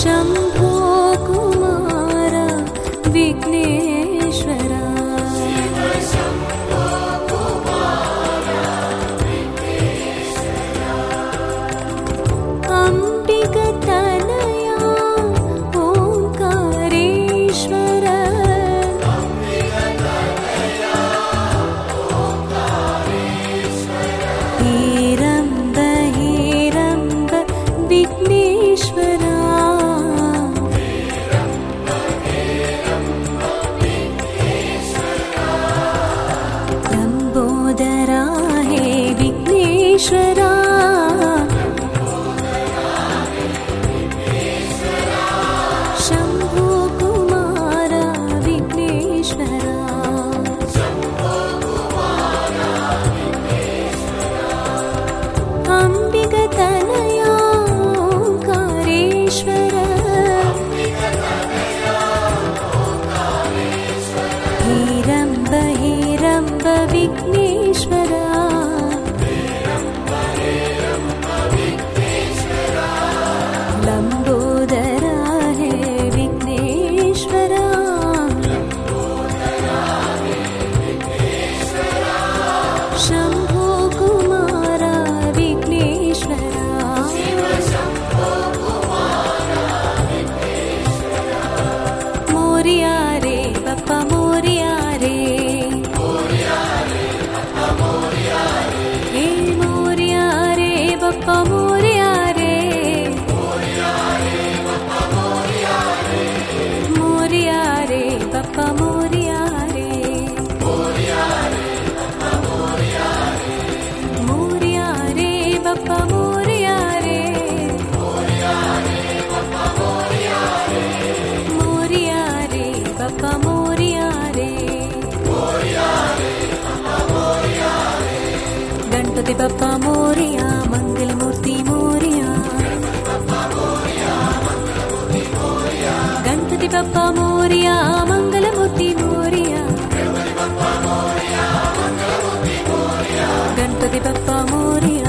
शम्भो कुमार विघ्नेश्वरा। ईश्वर ಗಣಪತಿ ಬಪ್ಪ ಮೋರಿಯ ಮಂಗಲ ಮೂರ್ತಿ ಮೋರಿಯ ಗಣಪತಿ ಬಪ್ಪ ಮೋರಿಯ ಮಂಗಲ ಮೂರ್ತಿ ಮೋರಿಯ ಗಣಪತಿ ಬಪ್ಪ ಮೋರಿಯ